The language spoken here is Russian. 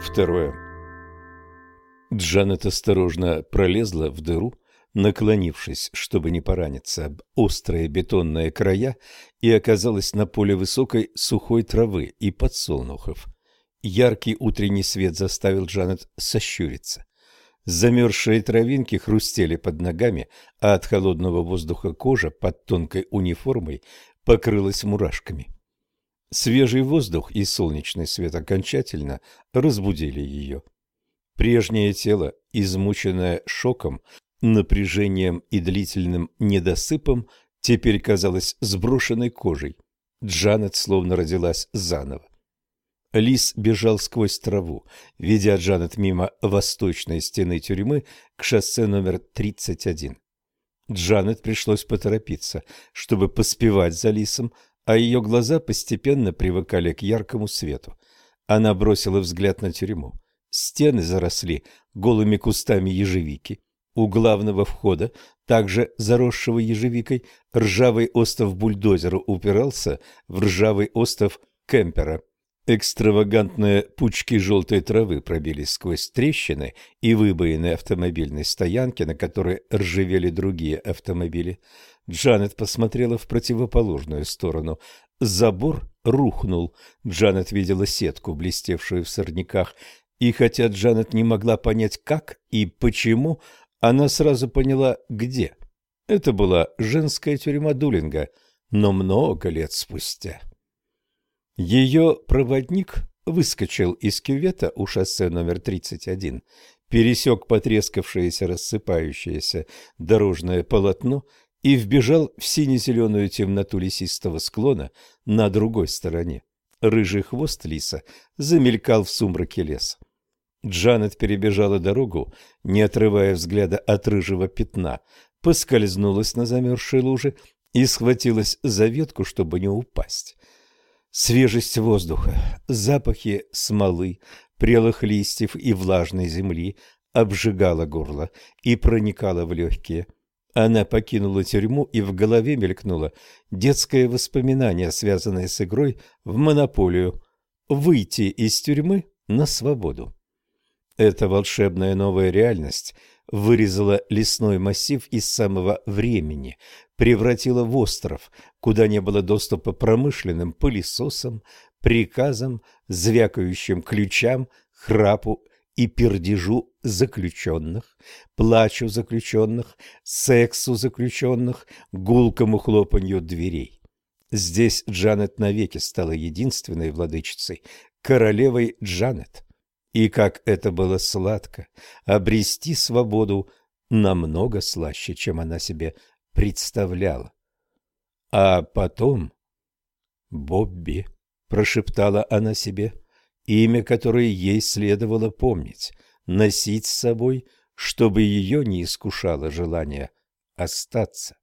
Второе. Джанет осторожно пролезла в дыру, наклонившись, чтобы не пораниться об острые бетонные края, и оказалась на поле высокой сухой травы и подсолнухов. Яркий утренний свет заставил Джанет сощуриться. Замерзшие травинки хрустели под ногами, а от холодного воздуха кожа под тонкой униформой покрылась мурашками. Свежий воздух и солнечный свет окончательно разбудили ее. Прежнее тело, измученное шоком, напряжением и длительным недосыпом, теперь казалось сброшенной кожей. Джанет словно родилась заново. Лис бежал сквозь траву, ведя Джанет мимо восточной стены тюрьмы к шоссе номер 31. Джанет пришлось поторопиться, чтобы поспевать за лисом, а ее глаза постепенно привыкали к яркому свету. Она бросила взгляд на тюрьму. Стены заросли голыми кустами ежевики. У главного входа, также заросшего ежевикой, ржавый остов бульдозера упирался в ржавый остов кемпера. Экстравагантные пучки желтой травы пробились сквозь трещины и выбоины автомобильной стоянки, на которой ржавели другие автомобили. Джанет посмотрела в противоположную сторону. Забор рухнул. Джанет видела сетку, блестевшую в сорняках, и хотя Джанет не могла понять, как и почему, она сразу поняла, где. Это была женская тюрьма Дулинга, но много лет спустя. Ее проводник выскочил из кювета у шоссе номер 31, пересек потрескавшееся рассыпающееся дорожное полотно и вбежал в сине-зеленую темноту лесистого склона на другой стороне. Рыжий хвост лиса замелькал в сумраке леса. Джанет перебежала дорогу, не отрывая взгляда от рыжего пятна, поскользнулась на замерзшей луже и схватилась за ветку, чтобы не упасть. Свежесть воздуха, запахи смолы, прелых листьев и влажной земли обжигала горло и проникала в легкие. Она покинула тюрьму, и в голове мелькнуло детское воспоминание, связанное с игрой в монополию «Выйти из тюрьмы на свободу». Эта волшебная новая реальность вырезала лесной массив из самого времени, превратила в остров, куда не было доступа промышленным пылесосам, приказам, звякающим ключам, храпу и пердежу заключенных, плачу заключенных, сексу заключенных, гулкому хлопанью дверей. Здесь Джанет навеки стала единственной владычицей, королевой Джанет. И как это было сладко обрести свободу намного слаще, чем она себе представляла. А потом... «Бобби», — прошептала она себе, имя, которое ей следовало помнить, носить с собой, чтобы ее не искушало желание остаться.